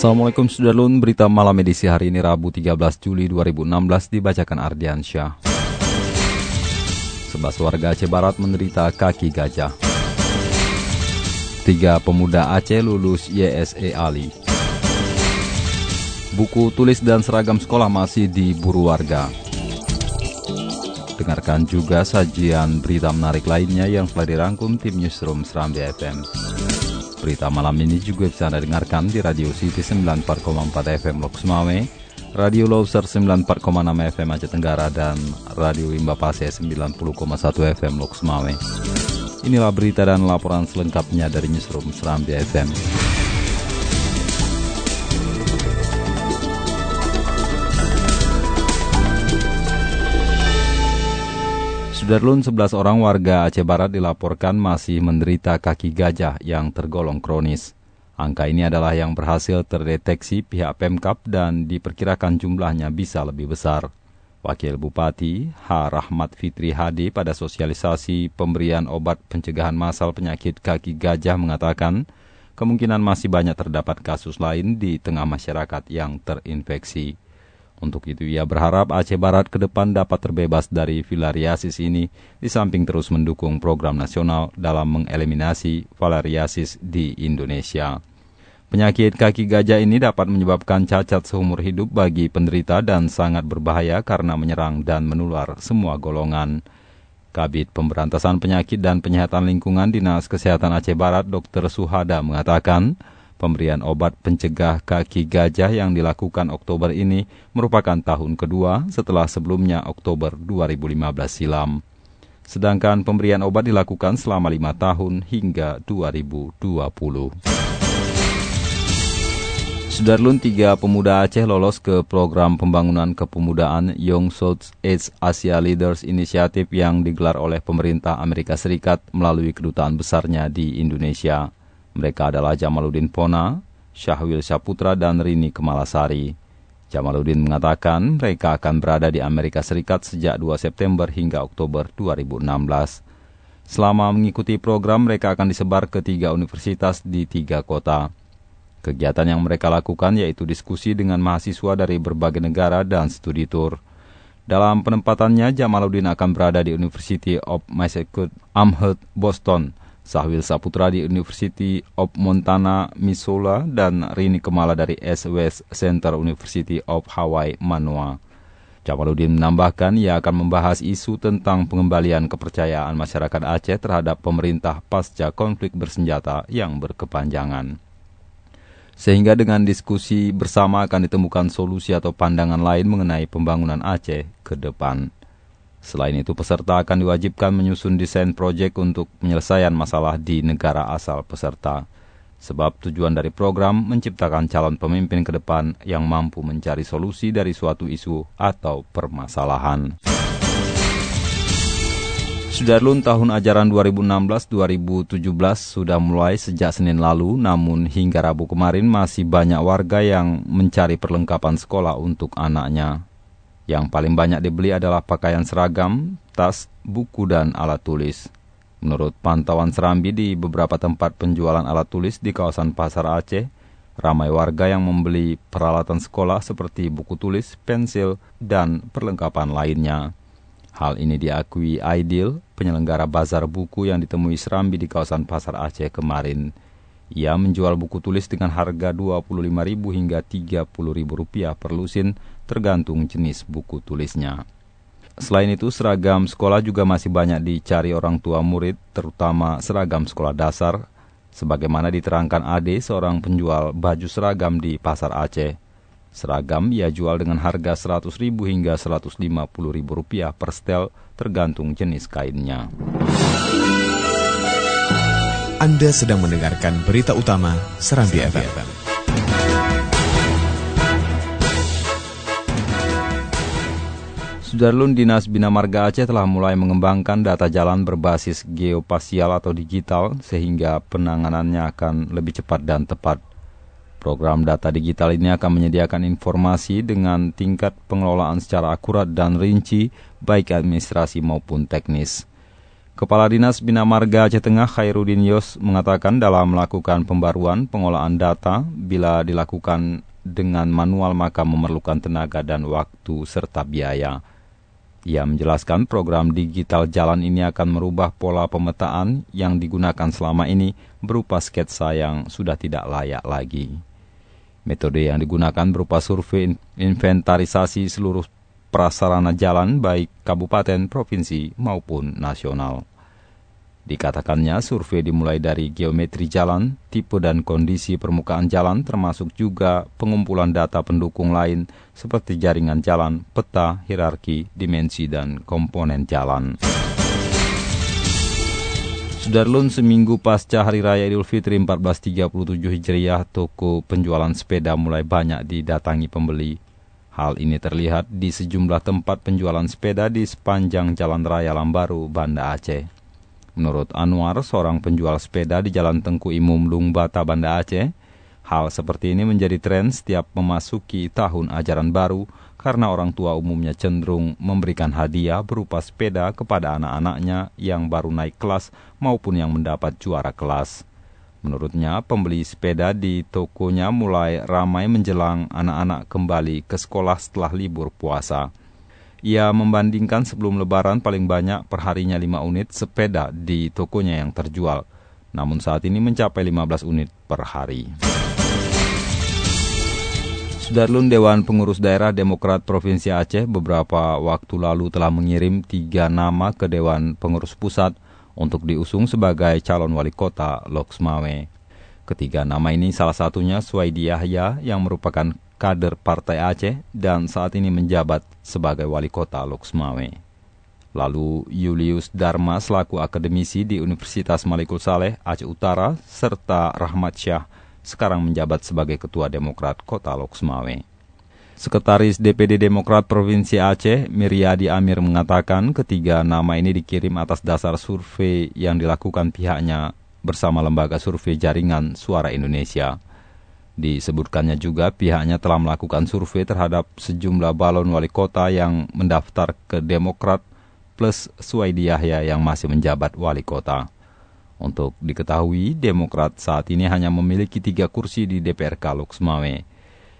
Assalamualaikum Sudarlun, berita malam edisi hari ini Rabu 13 Juli 2016 dibacakan Ardian Syah. Sebelas warga Aceh Barat menderita kaki gajah. Tiga pemuda Aceh lulus YSE Ali. Buku tulis dan seragam sekolah masih diburu warga. Dengarkan juga sajian berita menarik lainnya yang telah dirangkum tim Newsroom Serambi FM. Berita malam ini juga bisa Anda dengarkan di Radio City 94,4 FM Lok Sumawe, Radio Loser 94,6 FM Aceh Tenggara, dan Radio Imba Pase 90,1 FM Lok Sumawe. Inilah berita dan laporan selengkapnya dari Newsroom Serambi FM. Sudarlun 11 orang warga Aceh Barat dilaporkan masih menderita kaki gajah yang tergolong kronis. Angka ini adalah yang berhasil terdeteksi pihak Pemkap dan diperkirakan jumlahnya bisa lebih besar. Wakil Bupati H. Rahmat Fitri Hadi pada sosialisasi pemberian obat pencegahan masal penyakit kaki gajah mengatakan kemungkinan masih banyak terdapat kasus lain di tengah masyarakat yang terinfeksi. Untuk itu ia berharap Aceh Barat ke depan dapat terbebas dari filariasis ini di samping terus mendukung program nasional dalam mengeliminasi filariasis di Indonesia. Penyakit kaki gajah ini dapat menyebabkan cacat seumur hidup bagi penderita dan sangat berbahaya karena menyerang dan menular semua golongan. Kabit Pemberantasan Penyakit dan Penyihatan Lingkungan Dinas Kesehatan Aceh Barat Dr. Suhada mengatakan, Pemberian obat pencegah kaki gajah yang dilakukan Oktober ini merupakan tahun kedua setelah sebelumnya Oktober 2015 silam. Sedangkan pemberian obat dilakukan selama lima tahun hingga 2020. Sudarlun tiga pemuda Aceh lolos ke program pembangunan kepemudaan Young South Age Asia Leaders Initiative yang digelar oleh pemerintah Amerika Serikat melalui kedutaan besarnya di Indonesia. Mereka adalah Jamaluddin Pona, Syahwil Syaputra, dan Rini Kemalasari. Jamaluddin mengatakan mereka akan berada di Amerika Serikat sejak 2 September hingga Oktober 2016. Selama mengikuti program, mereka akan disebar ke tiga universitas di tiga kota. Kegiatan yang mereka lakukan yaitu diskusi dengan mahasiswa dari berbagai negara dan studi tour. Dalam penempatannya, Jamaluddin akan berada di University of Massachusetts Amherst, Boston, Sahwil Saputra di University of Montana, Missoula, dan Rini Kemala dari S. West Center University of Hawaii, Manoa. Jamaluddin menambahkan ia akan membahas isu tentang pengembalian kepercayaan masyarakat Aceh terhadap pemerintah pasca konflik bersenjata yang berkepanjangan. Sehingga dengan diskusi bersama akan ditemukan solusi atau pandangan lain mengenai pembangunan Aceh ke depan. Selain itu, peserta akan diwajibkan menyusun desain proyek untuk penyelesaian masalah di negara asal peserta. Sebab tujuan dari program menciptakan calon pemimpin ke depan yang mampu mencari solusi dari suatu isu atau permasalahan. Sudarlun tahun ajaran 2016-2017 sudah mulai sejak Senin lalu, namun hingga Rabu kemarin masih banyak warga yang mencari perlengkapan sekolah untuk anaknya. Yang paling banyak dibeli adalah pakaian seragam, tas, buku, dan alat tulis. Menurut pantauan Serambi di beberapa tempat penjualan alat tulis di kawasan Pasar Aceh, ramai warga yang membeli peralatan sekolah seperti buku tulis, pensil, dan perlengkapan lainnya. Hal ini diakui Aidil, penyelenggara bazar buku yang ditemui Serambi di kawasan Pasar Aceh kemarin. Ia menjual buku tulis dengan harga Rp25.000 hingga Rp30.000 per lusin tergantung jenis buku tulisnya. Selain itu, seragam sekolah juga masih banyak dicari orang tua murid, terutama seragam sekolah dasar, sebagaimana diterangkan Ade, seorang penjual baju seragam di Pasar Aceh. Seragam ia jual dengan harga Rp100.000 hingga Rp150.000 per setel, tergantung jenis kainnya. Anda sedang mendengarkan berita utama Serambi, FM. FM. Sudarlun Dinas Bina Marga Aceh telah mulai mengembangkan data jalan berbasis geopasial atau digital sehingga penanganannya akan lebih cepat dan tepat. Program data digital ini akan menyediakan informasi dengan tingkat pengelolaan secara akurat dan rinci, baik administrasi maupun teknis. Kepala Dinas Bina Marga Aceh Tengah Khairuddin Yos mengatakan dalam melakukan pembaruan pengolahan data, bila dilakukan dengan manual maka memerlukan tenaga dan waktu serta biaya. Ia menjelaskan program digital jalan ini akan merubah pola pemetaan yang digunakan selama ini berupa sketsa yang sudah tidak layak lagi. Metode yang digunakan berupa survei inventarisasi seluruh prasarana jalan baik kabupaten, provinsi maupun nasional. Dikatakannya survei dimulai dari geometri jalan, tipe dan kondisi permukaan jalan termasuk juga pengumpulan data pendukung lain seperti jaringan jalan, peta, hierarki, dimensi, dan komponen jalan. Sudarlun seminggu pasca Hari Raya Idul Fitri 1437 Hijriah, toko penjualan sepeda mulai banyak didatangi pembeli. Hal ini terlihat di sejumlah tempat penjualan sepeda di sepanjang Jalan Raya Lambaru, Banda Aceh. Menurut Anwar, seorang penjual sepeda di Jalan Tengku Imum Lungbata, Banda Aceh, hal seperti ini menjadi tren setiap memasuki tahun ajaran baru karena orang tua umumnya cenderung memberikan hadiah berupa sepeda kepada anak-anaknya yang baru naik kelas maupun yang mendapat juara kelas. Menurutnya, pembeli sepeda di tokonya mulai ramai menjelang anak-anak kembali ke sekolah setelah libur puasa. Ia membandingkan sebelum lebaran paling banyak perharinya 5 unit sepeda di tokonya yang terjual, namun saat ini mencapai 15 unit per hari. Sudarlun Dewan Pengurus Daerah Demokrat Provinsi Aceh beberapa waktu lalu telah mengirim tiga nama ke Dewan Pengurus Pusat untuk diusung sebagai calon wali kota Loksmawe. Ketiga nama ini salah satunya Suwaidi Yahya yang merupakan kader Partai Aceh dan saat ini menjabat sebagai wali kota Loksmawe. Lalu Julius Dharma selaku akademisi di Universitas Malikul Saleh Aceh Utara serta Rahmat Syah sekarang menjabat sebagai Ketua Demokrat Kota Loksmawe. Sekretaris DPD Demokrat Provinsi Aceh, Miriadi Amir mengatakan ketiga nama ini dikirim atas dasar survei yang dilakukan pihaknya bersama lembaga survei jaringan Suara Indonesia. Disebutkannya juga pihaknya telah melakukan survei terhadap sejumlah balon wali kota yang mendaftar ke Demokrat plus Suwaidi Yahya yang masih menjabat wali kota. Untuk diketahui, Demokrat saat ini hanya memiliki tiga kursi di DPRK Loksmawe.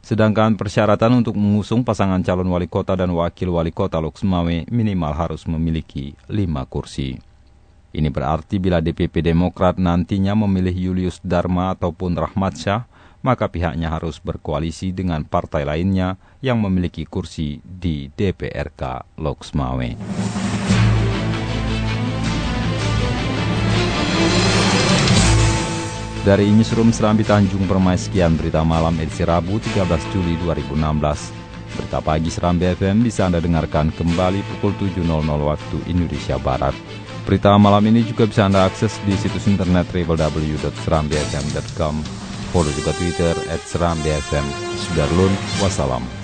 Sedangkan persyaratan untuk mengusung pasangan calon wali kota dan wakil wali kota Loksmawe minimal harus memiliki lima kursi. Ini berarti bila DPP Demokrat nantinya memilih Julius Dharma ataupun Rahmat Syah, maka pihaknya harus berkoalisi dengan partai lainnya yang memiliki kursi di DPRK Loksmawe. Dari Newsroom Serambi Tanjung Permai sekian berita malam edisi Rabu 13 Juli 2016. Berita pagi Serambi FM bisa Anda dengarkan kembali pukul 7.00 waktu Indonesia Barat. Berita malam ini juga bisa Anda akses di situs internet www.serambifm.com. Follow juga Twitter FM. Sudarlun, wassalam.